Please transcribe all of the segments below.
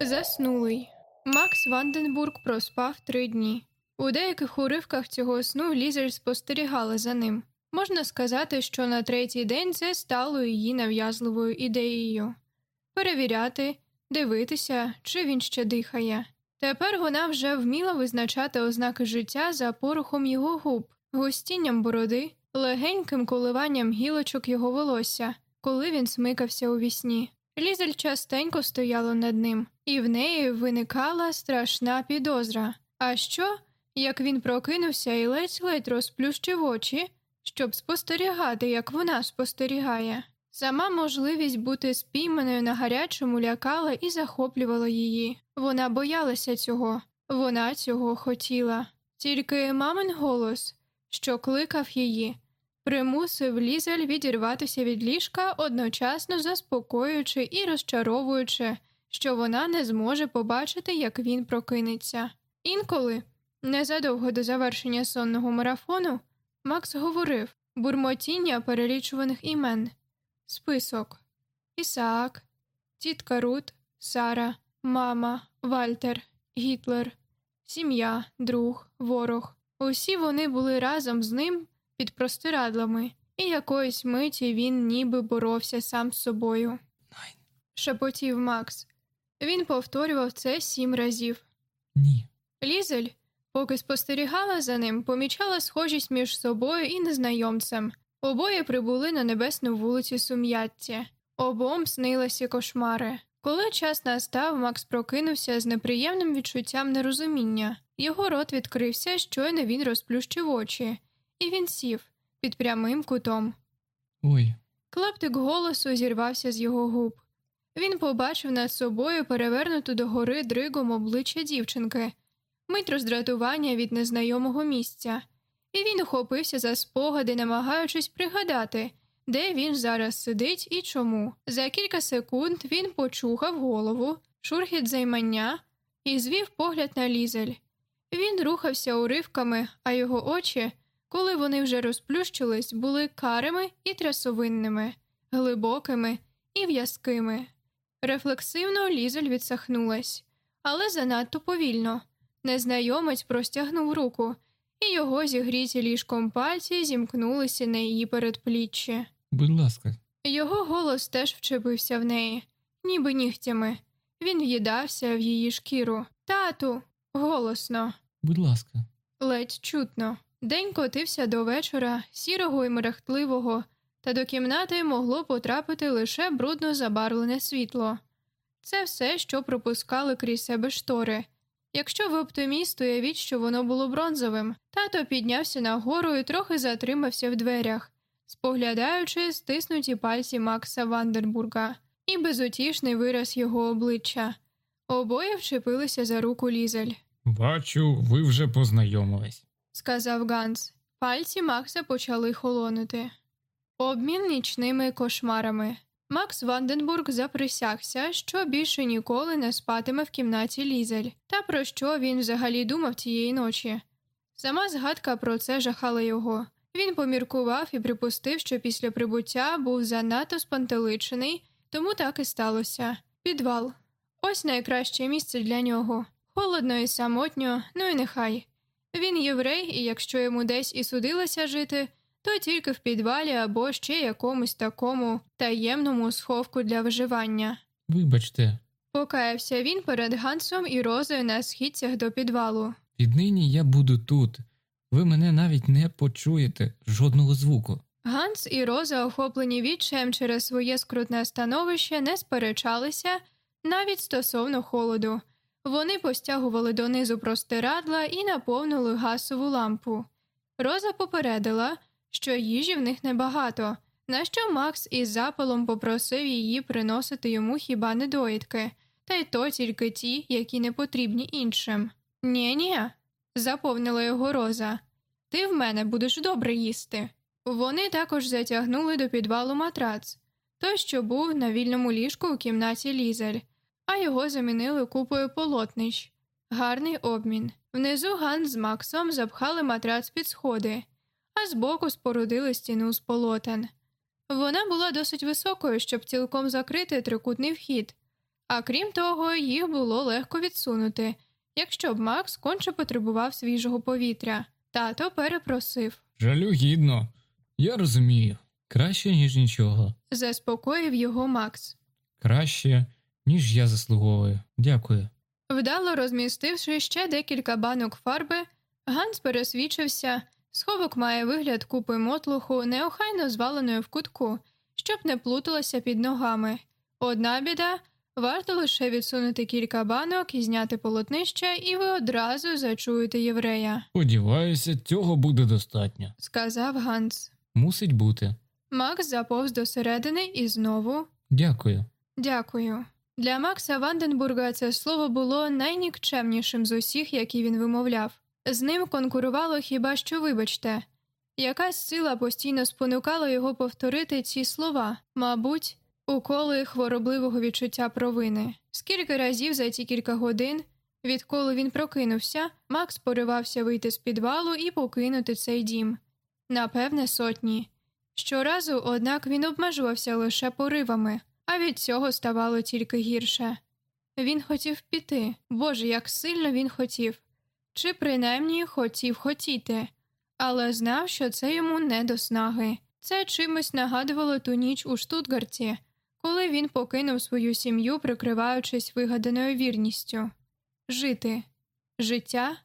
Заснулий. Макс Ванденбург проспав три дні. У деяких уривках цього сну Лізель спостерігала за ним. Можна сказати, що на третій день це стало її нав'язливою ідеєю перевіряти, дивитися, чи він ще дихає. Тепер вона вже вміла визначати ознаки життя за порухом його губ, густінням бороди, легеньким коливанням гілочок його волосся, коли він смикався у вісні. Лізель частенько стояла над ним, і в неї виникала страшна підозра. А що, як він прокинувся і ледь-ледь розплющив очі, щоб спостерігати, як вона спостерігає? Сама можливість бути спійманою на гарячому лякала і захоплювала її. Вона боялася цього, вона цього хотіла. Тільки мамин голос, що кликав її, примусив лізель відірватися від ліжка, одночасно заспокоюючи і розчаровуючи, що вона не зможе побачити, як він прокинеться. Інколи, незадовго до завершення сонного марафону, Макс говорив бурмотіння перелічуваних імен, список Ісаак, тітка Рут, Сара, мама, Вальтер, Гітлер, сім'я, друг, ворог. Усі вони були разом з ним під простирадлами, і якоїсь миті він ніби боровся сам з собою. Шепотів Макс. Він повторював це сім разів. Ні. Лізель, поки спостерігала за ним, помічала схожість між собою і незнайомцем. Обоє прибули на небесну вулицю Сум'яття. Обом снилися кошмари. Коли час настав, Макс прокинувся з неприємним відчуттям нерозуміння. Його рот відкрився, щойно він розплющив очі, і він сів під прямим кутом. Ой, Клаптик голосу зірвався з його губ. Він побачив над собою перевернуту догори дригом обличчя дівчинки, мить роздратування від незнайомого місця, і він ухопився за спогади, намагаючись пригадати, де він зараз сидить і чому. За кілька секунд він почухав голову, шурхіт займання і звів погляд на лізель. Він рухався уривками, а його очі, коли вони вже розплющились, були карими і трясовинними, глибокими і в'язкими. Рефлексивно лізель відсахнулась, але занадто повільно. Незнайомець простягнув руку, і його зігріті ліжком пальці зімкнулися на її передпліччі. будь ласка, Його голос теж вчепився в неї, ніби нігтями. Він в'їдався в її шкіру. Тату, голосно, будь ласка. ледь чутно. День котився до вечора, сірого і мерехтливого, та до кімнати могло потрапити лише брудно забарвлене світло. Це все, що пропускали крізь себе штори. Якщо ви оптиміст, уявіть, що воно було бронзовим, тато піднявся нагору і трохи затримався в дверях, споглядаючи стиснуті пальці Макса Вандербурга і безутішний вираз його обличчя. Обоє вчепилися за руку лізель. Бачу, ви вже познайомились. Сказав Ганс. Пальці Макса почали холонути. Обмін нічними кошмарами. Макс Ванденбург заприсягся, що більше ніколи не спатиме в кімнаті Лізель, та про що він взагалі думав тієї ночі. Сама згадка про це жахала його. Він поміркував і припустив, що після прибуття був занадто спантеличений, тому так і сталося. Підвал. Ось найкраще місце для нього. Холодно і самотньо, ну і нехай. Він єврей, і якщо йому десь і судилося жити, то тільки в підвалі або ще якомусь такому таємному сховку для виживання. Вибачте, Покаявся він перед Гансом і Розою на східцях до підвалу. віднині я буду тут. Ви мене навіть не почуєте жодного звуку. Ганс і Роза, охоплені відчаєм через своє скрутне становище, не сперечалися навіть стосовно холоду. Вони постягували донизу простирадла і наповнили гасову лампу. Роза попередила, що їжі в них небагато, на що Макс із запалом попросив її приносити йому хіба недоїдки, та й то тільки ті, які не потрібні іншим. Ні, ні, заповнила його Роза. Ти в мене будеш добре їсти. Вони також затягнули до підвалу матрац, той, що був на вільному ліжку у кімнаті Лізель, а його замінили купою полотнищ. Гарний обмін. Внизу Ганс з Максом запхали матрац під сходи, а збоку спорудили стіну з полотен. Вона була досить високою, щоб цілком закрити трикутний вхід, А крім того, їх було легко відсунути, якщо б Макс конче потребував свіжого повітря. Тато перепросив, Жалюгідно. Я розумію. Краще, ніж нічого. заспокоїв його Макс. Краще, ніж я заслуговую. Дякую. Вдало розмістивши ще декілька банок фарби, Ганс пересвідчився, сховок має вигляд купи мотлуху, неохайно зваленої в кутку, щоб не плуталося під ногами. Одна біда варто лише відсунути кілька банок і зняти полотнище, і ви одразу зачуєте єврея, Сподіваюся, цього буде достатньо. сказав Ганс. Мусить бути. Макс заповз до середини і знову Дякую. Дякую. Для Макса Ванденбурга це слово було найнікчемнішим з усіх, які він вимовляв. З ним конкурувало хіба що вибачте. Якась сила постійно спонукала його повторити ці слова, мабуть, уколи хворобливого відчуття провини. Скільки разів за ці кілька годин, відколи він прокинувся, Макс поривався вийти з підвалу і покинути цей дім. Напевне, сотні. Щоразу, однак, він обмежувався лише поривами, а від цього ставало тільки гірше. Він хотів піти, Боже, як сильно він хотів, чи принаймні хотів хотіти, але знав, що це йому не до снаги. Це чимось нагадувало ту ніч у Штутгарті, коли він покинув свою сім'ю, прикриваючись вигаданою вірністю. Жити, життя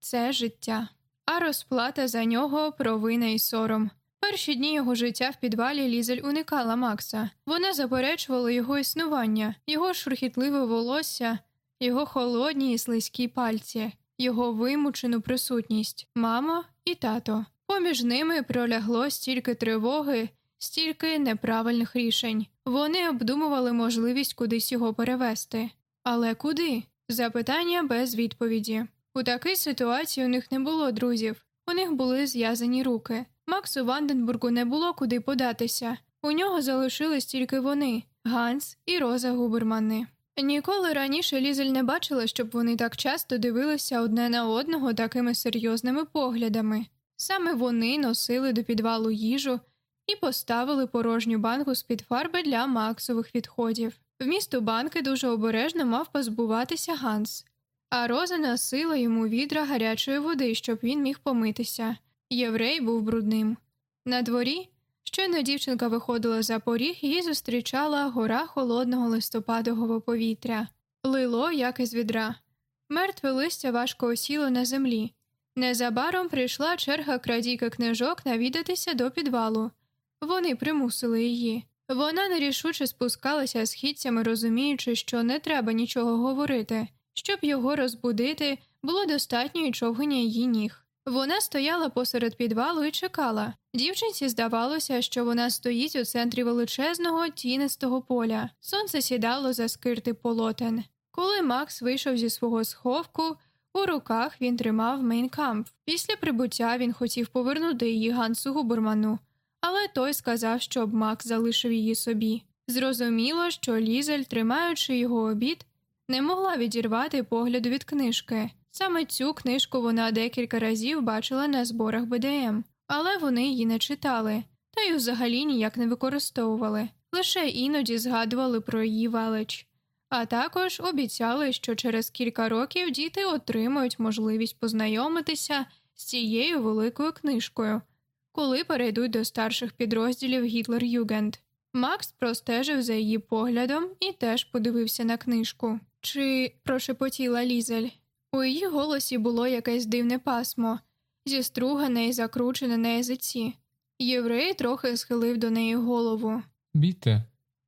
це життя, а розплата за нього провина і сором. Перші дні його життя в підвалі Лізель уникала Макса. Вона заперечувала його існування, його шурхітливе волосся, його холодні і слизькі пальці, його вимучену присутність, мамо і тато. Поміж ними пролягло стільки тривоги, стільки неправильних рішень. Вони обдумували можливість кудись його перевести. Але куди? Запитання без відповіді. У такій ситуації у них не було друзів, у них були зв'язані руки. Максу Ванденбургу не було куди податися. У нього залишились тільки вони Ганс і Роза Губермани. Ніколи раніше Лізель не бачила, щоб вони так часто дивилися одне на одного такими серйозними поглядами. Саме вони носили до підвалу їжу і поставили порожню банку з під фарби для Максових відходів. Вмісту банки дуже обережно мав позбуватися Ганс, а Роза носила йому відра гарячої води, щоб він міг помитися. Єврей був брудним. На дворі, щойно дівчинка виходила за поріг, її зустрічала гора холодного листопадового повітря, лило, як із відра. Мертве листя важко осіло на землі. Незабаром прийшла черга крадійки книжок навідатися до підвалу. Вони примусили її. Вона нерішуче спускалася східцями, розуміючи, що не треба нічого говорити. Щоб його розбудити, було достатньо і човгання її ніг. Вона стояла посеред підвалу і чекала. Дівчинці здавалося, що вона стоїть у центрі величезного тінистого поля. Сонце сідало за скирти полотен. Коли Макс вийшов зі свого сховку, у руках він тримав Mein Kampf. Після прибуття він хотів повернути її Гансу Губерману, але той сказав, щоб Макс залишив її собі. Зрозуміло, що Лізель, тримаючи його обід, не могла відірвати погляду від книжки. Саме цю книжку вона декілька разів бачила на зборах БДМ, але вони її не читали, та й взагалі ніяк не використовували, лише іноді згадували про її велич. А також обіцяли, що через кілька років діти отримають можливість познайомитися з цією великою книжкою, коли перейдуть до старших підрозділів Гітлер Югенд. Макс простежив за її поглядом і теж подивився на книжку. Чи прошепотіла Лізель. У її голосі було якесь дивне пасмо, зістругане і закручене на язиці. Єврей трохи схилив до неї голову. Біте,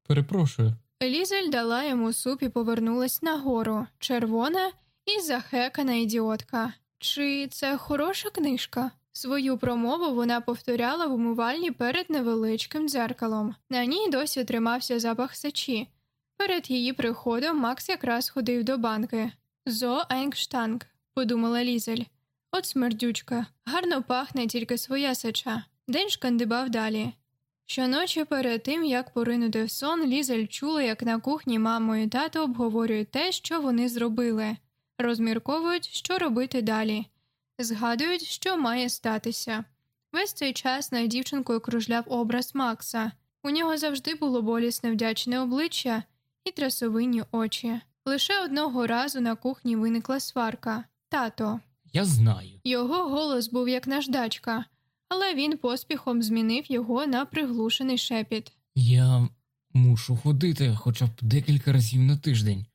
перепрошую. Лізель дала йому суп і повернулась нагору, червона і захекана ідіотка. Чи це хороша книжка? Свою промову вона повторяла в умивальні перед невеличким дзеркалом. На ній досі тримався запах сечі. Перед її приходом Макс якраз ходив до банки. Зо Енгштанг, подумала Лізель. От смердючка, гарно пахне тільки своя сеча. День шкандибав далі. Щоночі перед тим, як поринути в сон, Лізель чула, як на кухні мамо і тато обговорюють те, що вони зробили, розмірковують, що робити далі, згадують, що має статися. Весь цей час над дівчинкою кружляв образ Макса. У нього завжди було болісне вдячне обличчя і трясовинні очі. Лише одного разу на кухні виникла сварка тато. Я знаю. Його голос був як наждачка, але він поспіхом змінив його на приглушений шепіт. Я мушу ходити хоча б декілька разів на тиждень.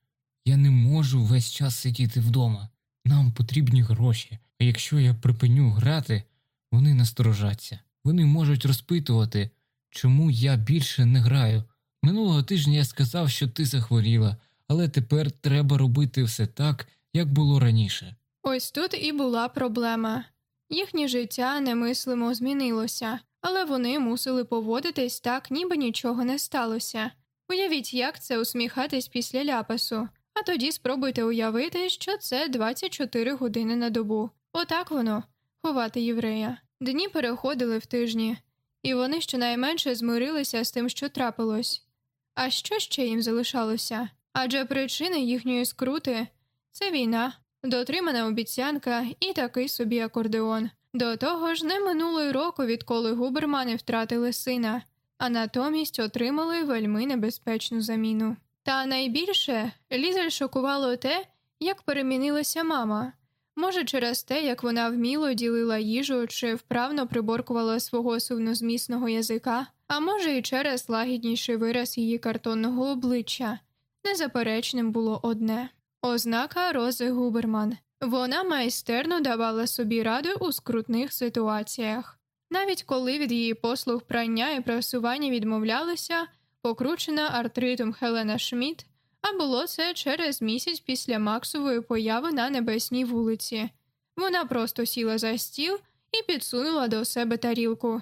Я не можу весь час сидіти вдома. Нам потрібні гроші, а якщо я припиню грати, вони насторожаться. Вони можуть розпитувати, чому я більше не граю. Минулого тижня я сказав, що ти захворіла, але тепер треба робити все так, як було раніше. Ось тут і була проблема. Їхнє життя немислимо змінилося, але вони мусили поводитись так, ніби нічого не сталося. Уявіть, як це усміхатись після ляпасу, а тоді спробуйте уявити, що це 24 години на добу. Отак воно ховати єврея. Дні переходили в тижні, і вони щонайменше змирилися з тим, що трапилось. А що ще їм залишалося? Адже причини їхньої скрути це війна, дотримана обіцянка і такий собі акордеон. До того ж, не минуло й року, відколи губермани втратили сина, а натомість отримали вельми небезпечну заміну. Та найбільше Лізель шокувало те, як перемінилася мама. Може, через те, як вона вміло ділила їжу чи вправно приборкувала свого сувнозмісного язика, а може, і через лагідніший вираз її картонного обличчя. Незаперечним було одне ознака Рози Губерман. Вона майстерно давала собі раду у скрутних ситуаціях. Навіть коли від її послуг прання і прасування відмовлялися, покручена артритом Хелена Шмідт, а було це через місяць після Максової появи на небесній вулиці. Вона просто сіла за стіл і підсунула до себе тарілку.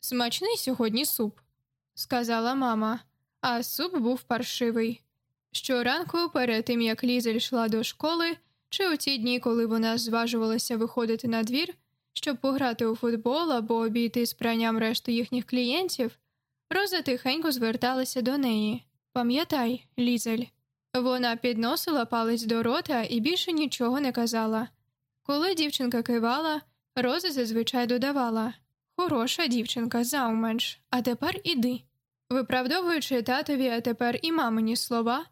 Смачний сьогодні суп, сказала мама, а суп був паршивий. Щоранку, перед тим як Лізель йшла до школи, чи у ті дні, коли вона зважувалася виходити на двір, щоб пограти у футбол або обійти з пранням решту їхніх клієнтів, Роза тихенько зверталася до неї. Пам'ятай, Лізель. Вона підносила палець до рота і більше нічого не казала. Коли дівчинка кивала, Роза зазвичай додавала Хороша дівчинка, завменш, а тепер іди. Виправдовуючи татові, а тепер і мамині слова,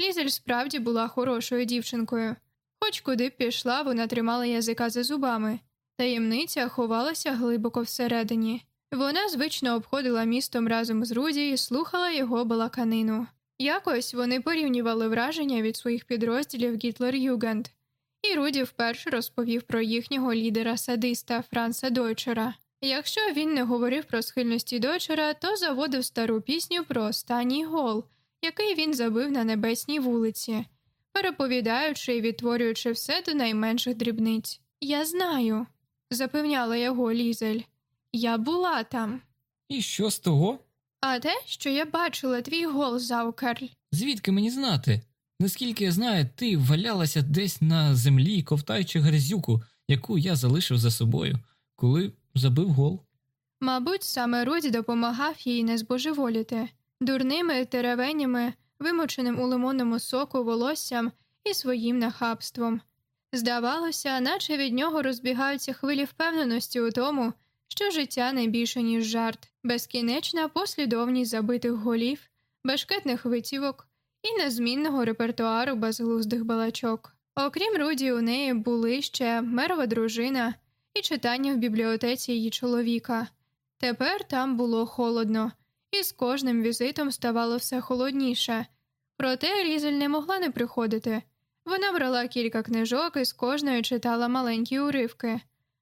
Лізель справді була хорошою дівчинкою. Хоч куди б пішла, вона тримала язика за зубами. Таємниця ховалася глибоко всередині. Вона звично обходила містом разом з Руді і слухала його балаканину. Якось вони порівнювали враження від своїх підрозділів Гітлер Югенд, і Руді вперше розповів про їхнього лідера садиста Франца Дойчера. Якщо він не говорив про схильності Дойчера, то заводив стару пісню про останній гол, який він забив на небесній вулиці, переповідаючи і відтворюючи все до найменших дрібниць. Я знаю, запевняла його Лізель. Я була там. І що з того? А те, що я бачила твій гол, Заукерль. Звідки мені знати? Наскільки я знаю, ти валялася десь на землі, ковтаючи грязюку, яку я залишив за собою, коли забив гол. Мабуть, саме Руді допомагав їй не збожеволіти дурними теревенями, вимоченим у лимонному соку волоссям і своїм нахабством. Здавалося, наче від нього розбігаються хвилі впевненості у тому, що життя не більше, ніж жарт, безкінечна послідовність забитих голів, бешкетних витівок і незмінного репертуару безглуздих балачок. Окрім Руді, у неї були ще мерова дружина і читання в бібліотеці її чоловіка. Тепер там було холодно, і з кожним візитом ставало все холодніше. Проте Різель не могла не приходити. Вона брала кілька книжок і з кожної читала маленькі уривки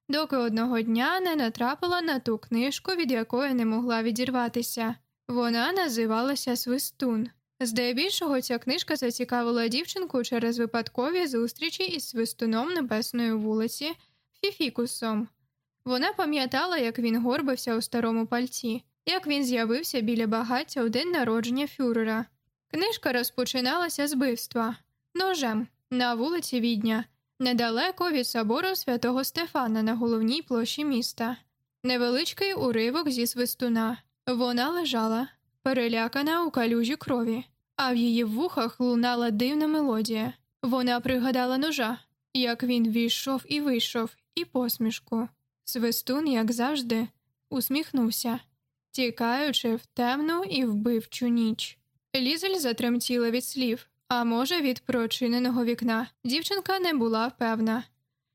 доки одного дня не натрапила на ту книжку, від якої не могла відірватися. Вона називалася Свистун. Здебільшого ця книжка зацікавила дівчинку через випадкові зустрічі із свистуном Небесної вулиці Фіфікусом. Вона пам'ятала, як він горбився у старому пальці, як він з'явився біля багаття у день народження фюрера. Книжка розпочиналася з бивства ножем на вулиці Відня недалеко від собору святого Стефана на головній площі міста. Невеличкий уривок зі свистуна. Вона лежала, перелякана у калюжі крові, а в її вухах лунала дивна мелодія. Вона пригадала ножа, як він війшов і вийшов, і посмішку. Свистун, як завжди, усміхнувся, тікаючи в темну і вбивчу ніч. Лізель затремтіла від слів, а може, від прочиненого вікна. Дівчинка не була впевна.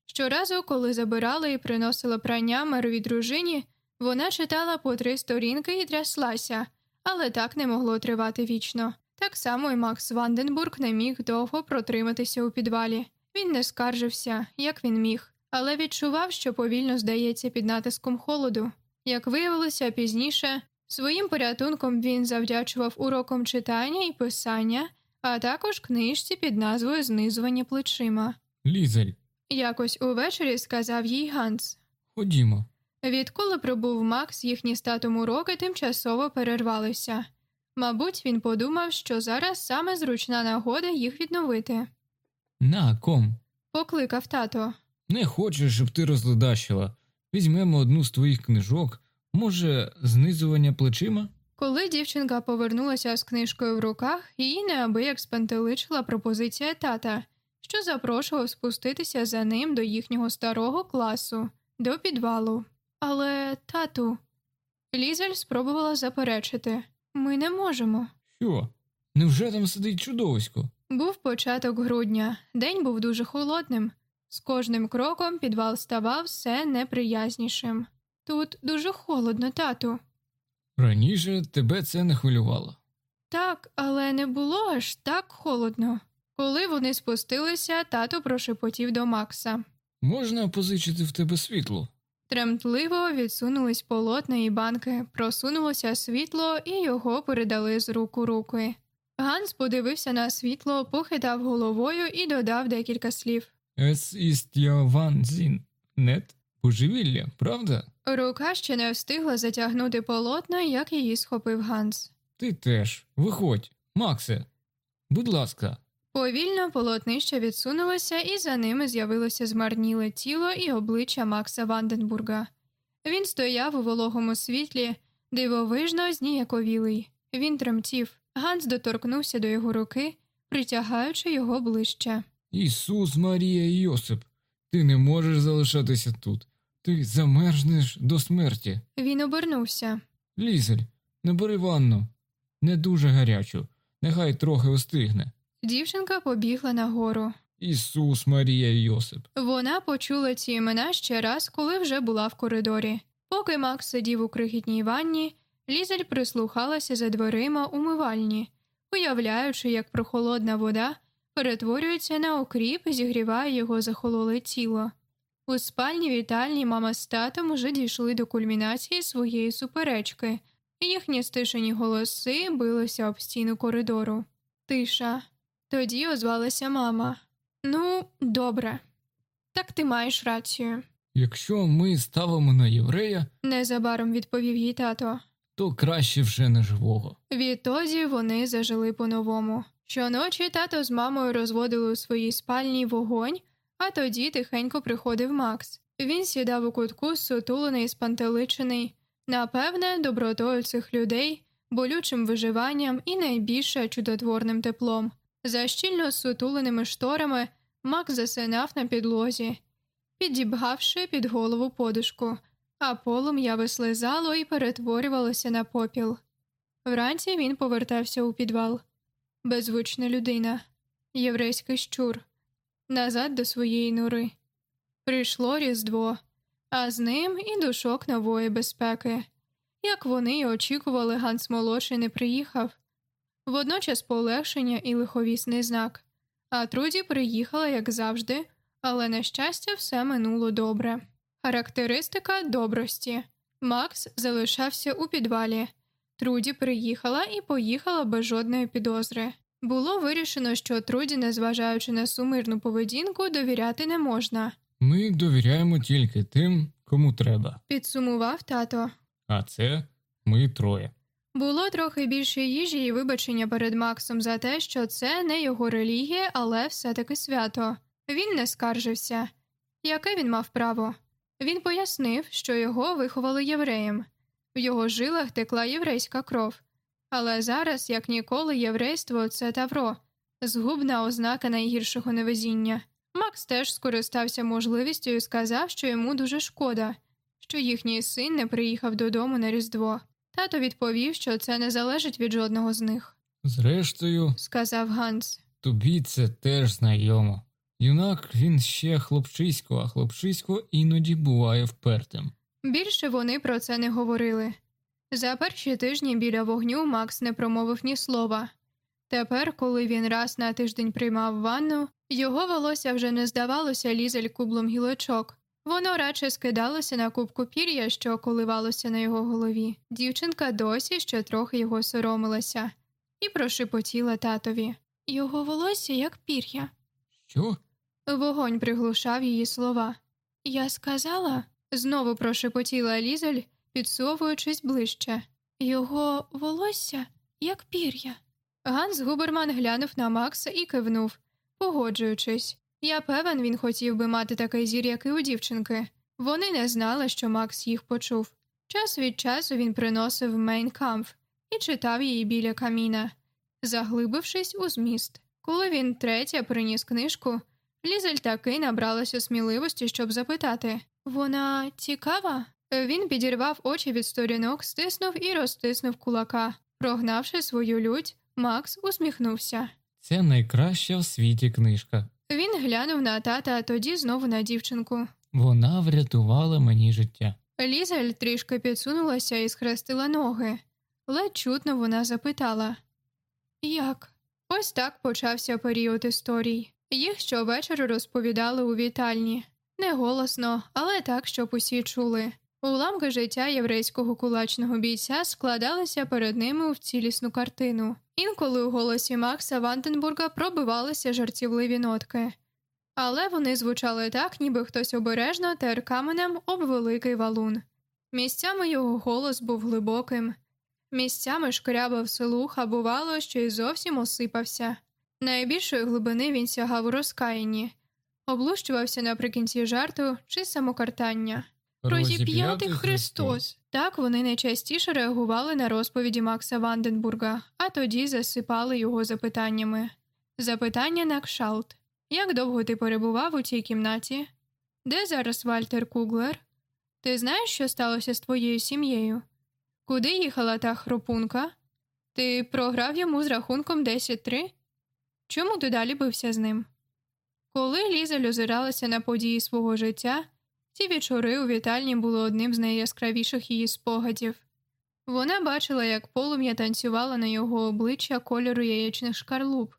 Щоразу, коли забирала і приносила прання меровій дружині, вона читала по три сторінки і тряслася, але так не могло тривати вічно. Так само і Макс Ванденбург не міг довго протриматися у підвалі. Він не скаржився, як він міг, але відчував, що повільно здається під натиском холоду. Як виявилося пізніше, своїм порятунком він завдячував урокам читання і писання, а також книжці під назвою Знизування плечима. Лізель, Якось увечері сказав їй Ганс. ходімо. Відколи прибув Макс, їхні з татом уроки тимчасово перервалися. Мабуть, він подумав, що зараз саме зручна нагода їх відновити. На, ком. Покликав тато. Не хочу, щоб ти розледащила. Візьмемо одну з твоїх книжок, може, знизування плечима? Коли дівчинка повернулася з книжкою в руках, її неабияк спантеличила пропозиція тата, що запрошував спуститися за ним до їхнього старого класу, до підвалу. Але, тату, Лізель спробувала заперечити ми не можемо. Що? Невже там сидить чудовисько? Був початок грудня, день був дуже холодним. З кожним кроком підвал ставав все неприязнішим. Тут дуже холодно, тату. Раніше тебе це не хвилювало. Так, але не було аж так холодно. Коли вони спустилися, тато прошепотів до Макса. Можна позичити в тебе світло? Тремтливо відсунулись полотна і банки, просунулося світло, і його передали з рук у руки. Ганс подивився на світло, похитав головою і додав декілька слів. Es ist ja Wahnsinn. Нет? Божевілля, правда? Рука ще не встигла затягнути полотна, як її схопив Ганс. Ти теж. Виходь, Максе. Будь ласка, Повільно полотнище відсунулося, і за ними з'явилося змарніле тіло і обличчя Макса Ванденбурга. Він стояв у вологому світлі, дивовижно зніяковілий. Він тремтів. Ганс доторкнувся до його руки, притягаючи його ближче. Ісус, Марія і Йосип, ти не можеш залишатися тут. Ти замерзнеш до смерті. Він обернувся. Лізель, набери ванну. Не дуже гарячу, нехай трохи остигне. Дівчинка побігла нагору. Ісус, Марія і Йосип. Вона почула ці імена ще раз, коли вже була в коридорі. Поки Макс сидів у крихітній ванні, Лізель прислухалася за дверима умивальні, уявляючи, як прохолодна вода перетворюється на окріп і зігріває його захололе тіло. У спальні вітальні мама з татом уже дійшли до кульмінації своєї суперечки, і їхні стишені голоси билися об стіну коридору. Тиша. Тоді озвалася мама. Ну, добре. Так ти маєш рацію, Якщо ми ставимо на єврея, незабаром відповів їй тато. то краще вже не живого. Відтоді вони зажили по-новому. Щоночі тато з мамою розводили у своїй спальні вогонь, а тоді тихенько приходив Макс. Він сідав у кутку, сутулений, спантеличений, напевне, добротою цих людей, болючим виживанням і найбільше чудотворним теплом. За щільно сутуленими шторами Макс засинав на підлозі, підібгавши під голову подушку, а полум'я вислизало і перетворювалося на попіл. Вранці він повертався у підвал. Беззвучна людина, єврейський щур, назад до своєї нори. Прийшло Різдво, а з ним і душок нової безпеки. Як вони й очікували, Ганс молодший не приїхав. Водночас полегшення і лиховісний знак. А Труді приїхала, як завжди, але, на щастя, все минуло добре. Характеристика добрості Макс залишався у підвалі. Труді приїхала і поїхала без жодної підозри. Було вирішено, що Труді, незважаючи на сумирну поведінку, довіряти не можна, Ми довіряємо тільки тим, кому треба. підсумував тато. А це ми троє. Було трохи більше їжі і вибачення перед Максом за те, що це не його релігія, але все-таки свято. Він не скаржився. Яке він мав право? Він пояснив, що його виховали євреєм. В його жилах текла єврейська кров. Але зараз, як ніколи, єврейство це тавро, згубна ознака найгіршого невезіння. Макс теж скористався можливістю і сказав, що йому дуже шкода, що їхній син не приїхав додому на Різдво. Тато відповів, що це не залежить від жодного з них. Зрештою, сказав Ганс. тобі це теж знайомо. Юнак він ще хлопчисько, а хлопчисько іноді буває впертим. Більше вони про це не говорили. За перші тижні біля вогню Макс не промовив ні слова. Тепер, коли він раз на тиждень приймав ванну, його волосся вже не здавалося лізель кублом гілочок. Воно радше скидалося на кубку пір'я, що коливалося на його голові. Дівчинка досі ще трохи його соромилася, і прошепотіла татові. Його волосся як пір'я. Що? Вогонь приглушав її слова. Я сказала, знову прошепотіла Лізель, підсовуючись ближче. Його волосся як пір'я. Ганс Губерман глянув на Макса і кивнув, погоджуючись. Я певен, він хотів би мати такий зір, як і у дівчинки. Вони не знали, що Макс їх почув. Час від часу він приносив Мейнкамф і читав її біля каміна, заглибившись у зміст. Коли він третє приніс книжку, Лізель таки набралася сміливості, щоб запитати вона цікава? Він підірвав очі від сторінок, стиснув і розтиснув кулака. Прогнавши свою лють, Макс усміхнувся. Це найкраща в світі книжка. Він глянув на тата, а тоді знову на дівчинку. Вона врятувала мені життя. Лізель трішки підсунулася і схрестила ноги. Ледь чутно вона запитала Як? Ось так почався період історій. Їх щовечора розповідали у вітальні, не голосно, але так, щоб усі чули. Уламки життя єврейського кулачного бійця складалися перед ними в цілісну картину. Інколи у голосі Макса Ванденбурга пробивалися жартівливі нотки, але вони звучали так, ніби хтось обережно тер каменем об великий валун. Місцями його голос був глибоким, місцями шкрябав слух, а бувало, що й зовсім осипався. Найбільшої глибини він сягав у розкаянні, облущувався наприкінці жарту чи самокартання. Розіп'ятий Христос. Так вони найчастіше реагували на розповіді Макса Ванденбурга, а тоді засипали його запитаннями. Запитання на кшалт. Як довго ти перебував у цій кімнаті? Де зараз Вальтер Куглер? Ти знаєш, що сталося з твоєю сім'єю? Куди їхала та хропунка? Ти програв йому з рахунком 10-3? Чому ти далі бився з ним? Коли Ліза озиралася на події свого життя, ці вечори у вітальні були одним з найяскравіших її спогадів. Вона бачила, як полум'я танцювала на його обличчя кольору яєчних шкарлуп,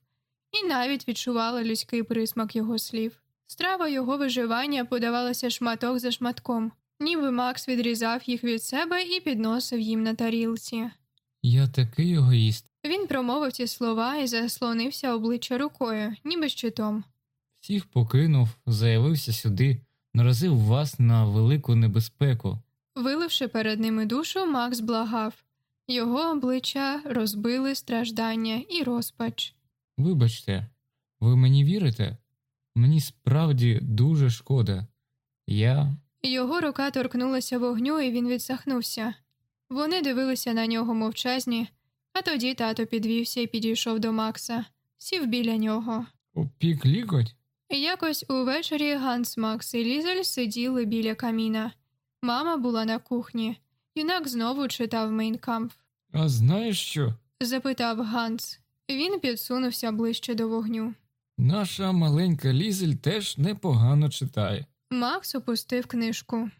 і навіть відчувала людський присмак його слів. Страва його виживання подавалася шматок за шматком, ніби Макс відрізав їх від себе і підносив їм на тарілці. Я такий егоїст. Він промовив ці слова і заслонився обличчя рукою, ніби щитом. Всіх покинув, заявився сюди, наразив вас на велику небезпеку. Виливши перед ними душу, Макс благав. Його обличчя розбили страждання і розпач. Вибачте, ви мені вірите? Мені справді дуже шкода. Я. Його рука торкнулася вогню, і він відсахнувся. Вони дивилися на нього мовчазні, а тоді тато підвівся і підійшов до Макса, сів біля нього. Опік лікоть? Якось увечері Ганс Макс і Лізель сиділи біля каміна. Мама була на кухні. Юнак знову читав Mein Kampf. А знаєш що? запитав Ганс. Він підсунувся ближче до вогню. Наша маленька Лізель теж непогано читає, Макс опустив книжку.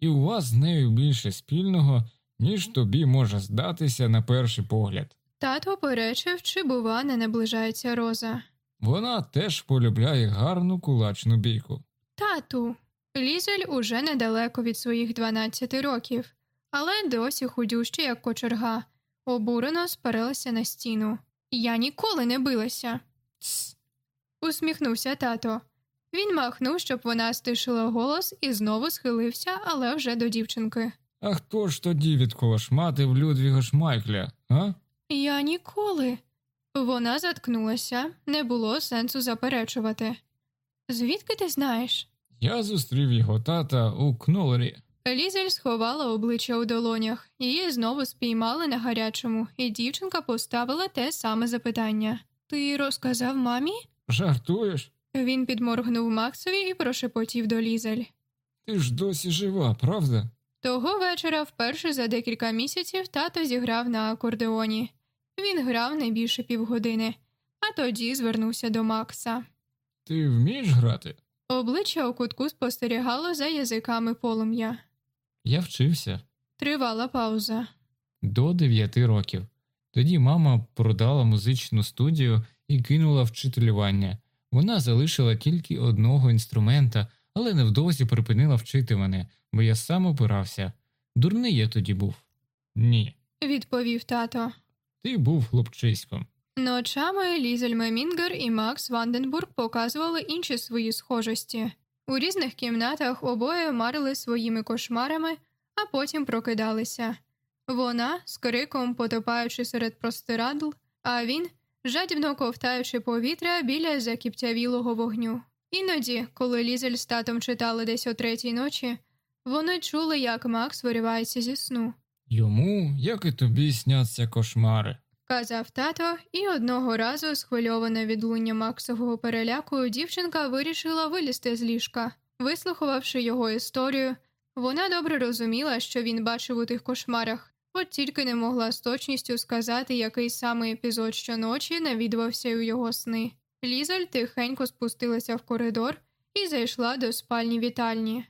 і у вас з нею більше спільного, ніж тобі може здатися на перший погляд. Тато перечив, чи, бува, не наближається роза. Вона теж полюбляє гарну кулачну бійку. Тату. Лізель уже недалеко від своїх 12 років, але досі худюща, як кочерга, обурено сперилася на стіну. Я ніколи не билася. Тс. усміхнувся тато. Він махнув, щоб вона стишила голос і знову схилився, але вже до дівчинки. А хто ж тоді відколошматив Людвіга Шмайкля, а? Я ніколи. Вона заткнулася, не було сенсу заперечувати. Звідки ти знаєш? Я зустрів його тата у Кнолері. Лізель сховала обличчя у долонях, її знову спіймали на гарячому, і дівчинка поставила те саме запитання. Ти розказав мамі? Жартуєш? Він підморгнув Максові і прошепотів до Лізель. Ти ж досі жива, правда? Того вечора, вперше за декілька місяців, тато зіграв на акордеоні. Він грав не більше півгодини, а тоді звернувся до Макса. Ти вмієш грати? Обличчя у кутку спостерігало за язиками полум'я. Я вчився Тривала пауза. до дев'яти років. Тоді мама продала музичну студію і кинула вчителювання. Вона залишила тільки одного інструмента, але невдовзі припинила вчити мене, бо я сам опирався. Дурний я тоді був. Ні, Відповів тато. Ти був хлопчиськом. Ночами Лізель Мемінгер і Макс Ванденбург показували інші свої схожості. У різних кімнатах обоє марили своїми кошмарами, а потім прокидалися. Вона з криком потопаючи серед простирадл, а він жадібно ковтаючи повітря біля закіптявілого вогню. Іноді, коли Лізель з татом читали десь о третій ночі, вони чули, як Макс виривається зі сну. Йому, як і тобі, сняться кошмари. Казав тато, і одного разу, схвильована від луння Максового переляку, дівчинка вирішила вилізти з ліжка. Вислухавши його історію, вона добре розуміла, що він бачив у тих кошмарах, от тільки не могла з точністю сказати, який саме епізод щоночі навідувався у його сни. Лізель тихенько спустилася в коридор і зайшла до спальні вітальні.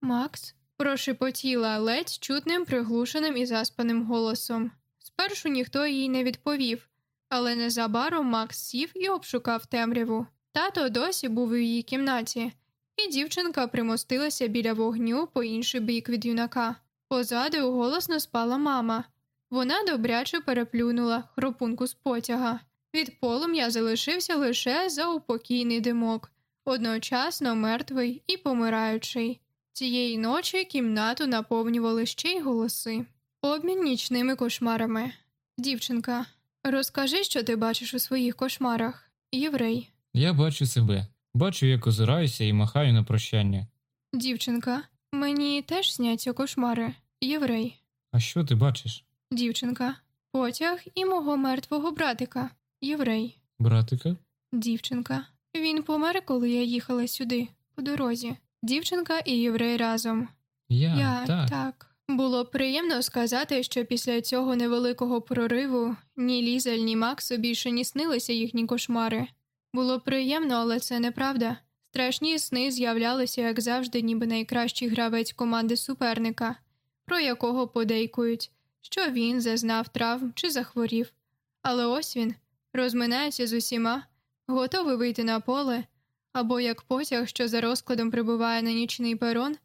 Макс прошепотіла ледь чутним, приглушеним і заспаним голосом. Спершу ніхто їй не відповів, але незабаром Макс сів і обшукав темряву. Тато досі був у її кімнаті, і дівчинка примостилася біля вогню по інший бік від юнака. Позаду голосно спала мама. Вона добряче переплюнула хропунку з потяга. Від полум'я залишився лише заупокійний димок, одночасно мертвий і помираючий. Цієї ночі кімнату наповнювали ще й голоси. Обмін нічними кошмарами. Дівчинка, розкажи, що ти бачиш у своїх кошмарах. Єврей. Я бачу себе, бачу, як озираюся і махаю на прощання. Дівчинка. Мені теж сняться кошмари. Єврей. А що ти бачиш? Дівчинка. Потяг і мого мертвого братика. Єврей. Братика? Дівчинка. Він помер, коли я їхала сюди, по дорозі. Дівчинка і єврей разом. Я, Я так. так. Було приємно сказати, що після цього невеликого прориву ні Лізель, ні Максу більше не снилися їхні кошмари. Було приємно, але це неправда. Страшні сни з'являлися, як завжди, ніби найкращий гравець команди суперника, про якого подейкують, що він зазнав травм чи захворів. Але ось він розминається з усіма, готовий вийти на поле, або як потяг, що за розкладом прибуває на нічний перон,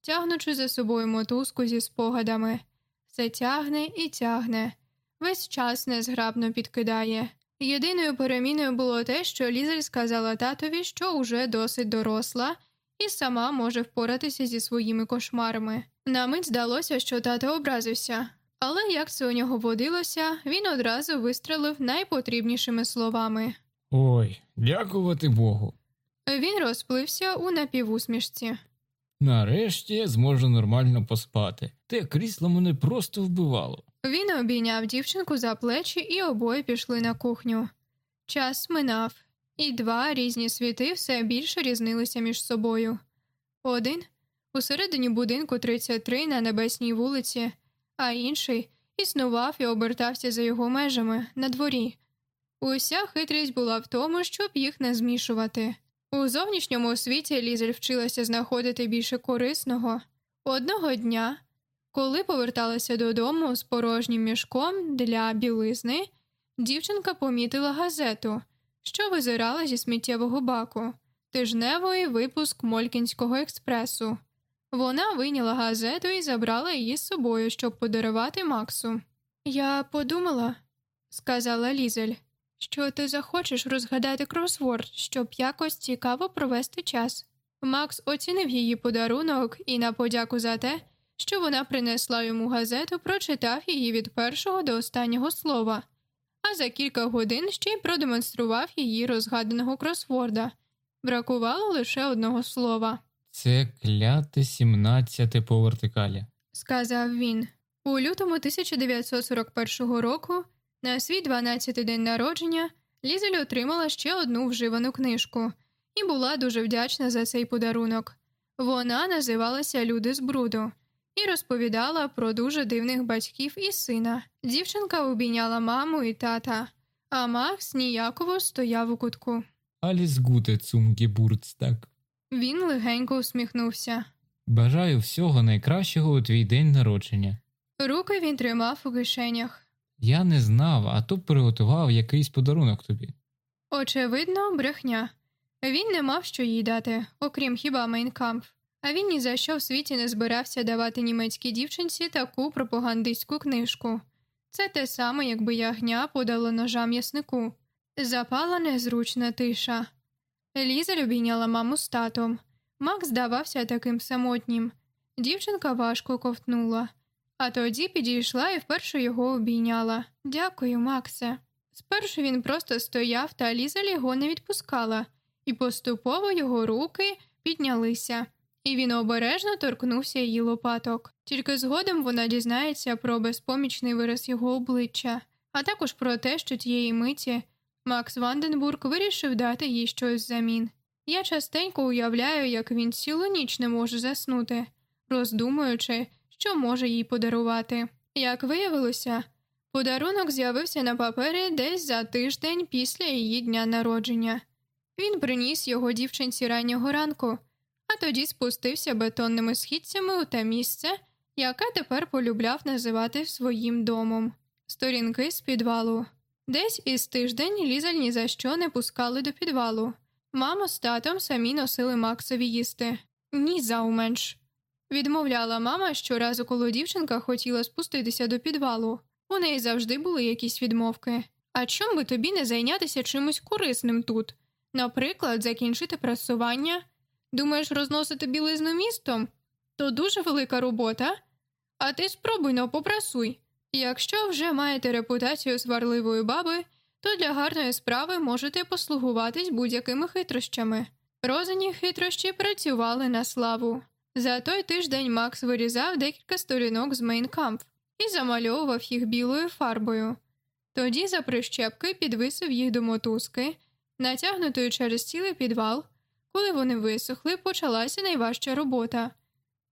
тягнучи за собою мотузку зі спогадами. Все тягне і тягне, весь час незграбно підкидає. Єдиною переміною було те, що Лізель сказала татові, що уже досить доросла, і сама може впоратися зі своїми кошмарами. На мить здалося, що тато образився, але як це у нього водилося, він одразу вистрелив найпотрібнішими словами. Ой, дякувати Богу. Він розплився у напівусмішці. Нарешті я зможу нормально поспати. Те крісло мене просто вбивало. Він обійняв дівчинку за плечі і обоє пішли на кухню. Час минав, і два різні світи все більше різнилися між собою. Один усередині будинку 33 на небесній вулиці, а інший існував і обертався за його межами на дворі. Уся хитрість була в тому, щоб їх не змішувати. У зовнішньому світі Лізель вчилася знаходити більше корисного. Одного дня, коли поверталася додому з порожнім мішком для білизни, дівчинка помітила газету, що визирала зі сміттєвого баку, тижневий випуск Молькінського експресу. Вона вийняла газету і забрала її з собою, щоб подарувати Максу. Я подумала, сказала Лізель, що ти захочеш розгадати кросворд, щоб якось цікаво провести час. Макс оцінив її подарунок і на подяку за те, що вона принесла йому газету, прочитав її від першого до останнього слова, а за кілька годин ще й продемонстрував її розгаданого кросворда. Бракувало лише одного слова. Це кляте 17 по вертикалі. сказав він. У лютому 1941 року, на свій 12-й день народження, Лізель отримала ще одну вживану книжку і була дуже вдячна за цей подарунок. Вона називалася Люди з бруду, і розповідала про дуже дивних батьків і сина. Дівчинка обійняла маму і тата, а Макс ніяково стояв у кутку. Alles Gute zum Geburtstag. Він легенько усміхнувся. Бажаю всього найкращого у твій день народження. Руки він тримав у кишенях. Я не знав, а то приготував якийсь подарунок тобі. Очевидно, брехня. Він не мав що їй дати, окрім хіба Mein Kampf. А він ні за що в світі не збирався давати німецькій дівчинці таку пропагандистську книжку. Це те саме, якби ягня подала ножа м'яснику. Запала незручна тиша. Ліза обійняла маму з татом. Макс здавався таким самотнім. Дівчинка важко ковтнула, а тоді підійшла і вперше його обійняла. Дякую, Максе. Спершу він просто стояв, та Ліза його не відпускала, і поступово його руки піднялися, і він обережно торкнувся її лопаток. Тільки згодом вона дізнається про безпомічний вираз його обличчя, а також про те, що тієї миті Макс Ванденбург вирішив дати їй щось взамін. Я частенько уявляю, як він цілу ніч не може заснути, роздумуючи, що може їй подарувати. Як виявилося, подарунок з'явився на папері десь за тиждень після її дня народження. Він приніс його дівчинці раннього ранку, а тоді спустився бетонними східцями у те місце, яке тепер полюбляв називати своїм домом. Сторінки з підвалу. Десь із тиждень Лізаль ні за що не пускали до підвалу. Мама з татом самі носили Максові їсти. Ні, зауменш. Відмовляла мама щоразу, коли дівчинка хотіла спуститися до підвалу. У неї завжди були якісь відмовки. А чом би тобі не зайнятися чимось корисним тут? Наприклад, закінчити прасування. Думаєш, розносити білизну містом? То дуже велика робота. А ти спробуй но попрасуй. Якщо вже маєте репутацію сварливої баби, то для гарної справи можете послугуватись будь-якими хитрощами. Розані хитрощі працювали на славу. За той тиждень Макс вирізав декілька сторінок з Мейнкамп і замальовував їх білою фарбою. Тоді за прищепки підвисив їх до мотузки, натягнутою через цілий підвал. Коли вони висохли, почалася найважча робота.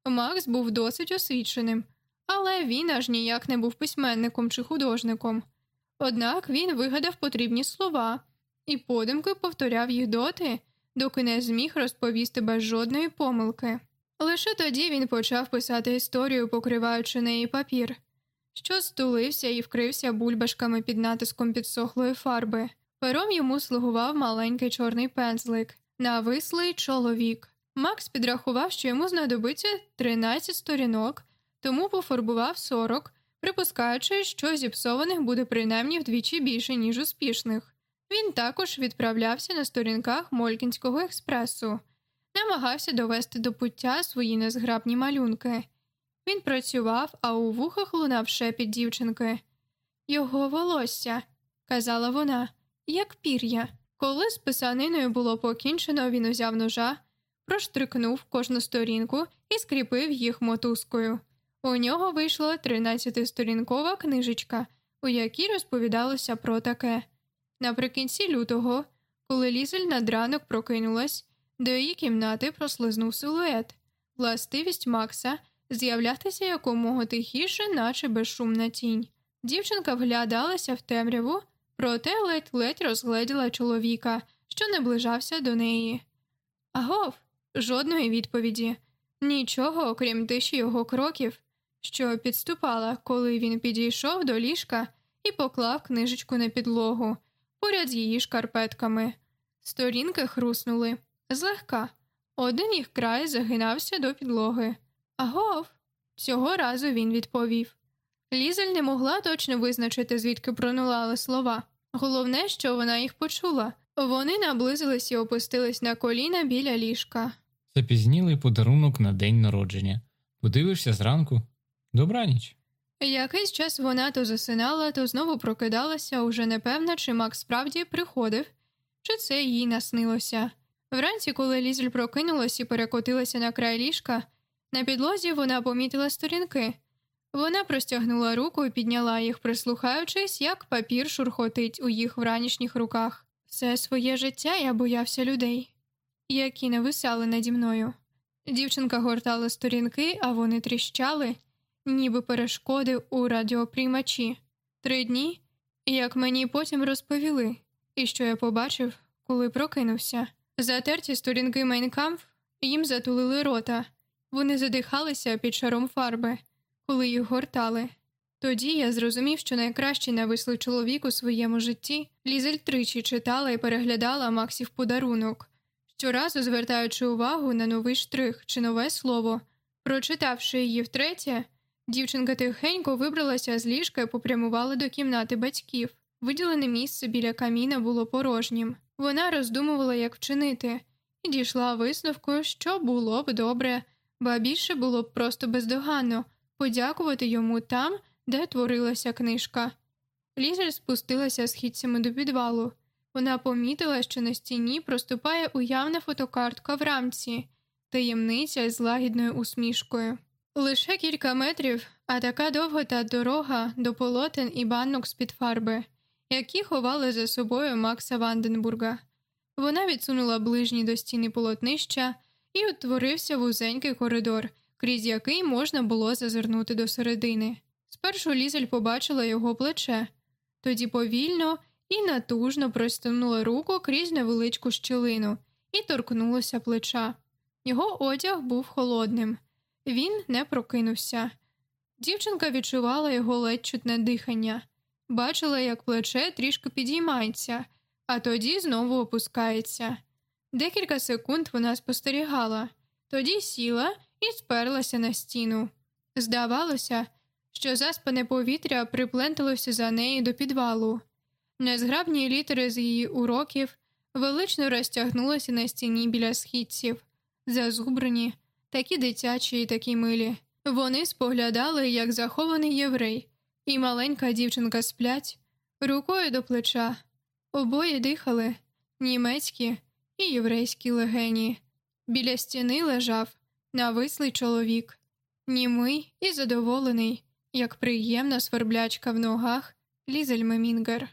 Макс був досить освіченим, але він аж ніяк не був письменником чи художником. Однак він вигадав потрібні слова і подимкою повторяв їх доти, доки не зміг розповісти без жодної помилки. Лише тоді він почав писати історію, покриваючи неї папір, що стулився і вкрився бульбашками під натиском підсохлої фарби. Пером йому слугував маленький чорний пензлик, навислий чоловік. Макс підрахував, що йому знадобиться 13 сторінок, тому пофарбував 40, припускаючи, що зіпсованих буде принаймні вдвічі більше, ніж успішних. Він також відправлявся на сторінках Молькінського експресу, намагався довести до пуття свої незграбні малюнки. Він працював, а у вухах лунав шепіт дівчинки. Його волосся, казала вона, як пір'я. Коли з писаниною було покінчено, він узяв ножа, проштрикнув кожну сторінку і скріпив їх мотузкою. У нього вийшла 13-сторінкова книжечка, у якій розповідалося про таке. Наприкінці лютого, коли Лізель над ранок прокинулась, до її кімнати прослизнув силует, властивість Макса з'являтися якомога тихіше, наче безшумна тінь. Дівчинка вглядалася в темряву, проте ледь-ледь розгледіла чоловіка, що наближався до неї. Агов, жодної відповіді, нічого, окрім тиші його кроків, що підступала, коли він підійшов до ліжка і поклав книжечку на підлогу поряд з її шкарпетками. Сторінки хруснули злегка. Один їх край загинався до підлоги. Агов. Цього разу він відповів. Лізель не могла точно визначити, звідки пронулали слова. Головне, що вона їх почула. Вони наблизились і опустились на коліна біля ліжка. Запізнілий подарунок на день народження. Подивишся зранку. Добраніч. Якийсь час вона то засинала, то знову прокидалася, уже непевна, чи Мак справді приходив, чи це їй наснилося. Вранці, коли Лізель прокинулась і перекотилася на край ліжка, на підлозі вона помітила сторінки. Вона простягнула руку і підняла їх, прислухаючись, як папір шурхотить у їх вранішніх руках. Все своє життя я боявся людей, які нависали наді мною. Дівчинка гортала сторінки, а вони тріщали, ніби перешкоди у радіоприймачі. Три дні, як мені потім розповіли, і що я побачив, коли прокинувся. Затерті сторінки Майнкамф їм затулили рота, вони задихалися під шаром фарби, коли їх гортали. Тоді я зрозумів, що найкращий навислий чоловік у своєму житті Лізель тричі читала і переглядала Максів подарунок, щоразу звертаючи увагу на новий штрих чи нове слово. Прочитавши її втретє, дівчинка тихенько вибралася з ліжка і попрямувала до кімнати батьків. Виділене місце біля каміна було порожнім. Вона роздумувала, як вчинити, і дійшла висновку, що було б добре, ба більше було б просто бездоганно подякувати йому там, де творилася книжка. Лізель спустилася східцями до підвалу. Вона помітила, що на стіні проступає уявна фотокартка в рамці, таємниця з лагідною усмішкою. Лише кілька метрів, а така довга та дорога до полотен і банок з під фарби, які ховали за собою Макса Ванденбурга. Вона відсунула ближні до стіни полотнища і утворився вузенький коридор, крізь який можна було зазирнути до середини. Спершу Лізель побачила його плече, тоді повільно і натужно простягнула руку крізь невеличку щілину і торкнулася плеча. Його одяг був холодним, він не прокинувся. Дівчинка відчувала його ледь чутне дихання, бачила, як плече трішки підіймається, а тоді знову опускається. Декілька секунд вона спостерігала, тоді сіла і сперлася на стіну. Здавалося, що заспане повітря припленталося за нею до підвалу. Незграбні літери з її уроків велично розтягнулися на стіні біля східців, зазубрені, такі дитячі і такі милі. Вони споглядали, як захований єврей, і маленька дівчинка сплять, рукою до плеча. Обоє дихали німецькі і єврейські легені. Біля стіни лежав навислий чоловік, німий і задоволений, як приємна сверблячка в ногах Лізель Мемінгер.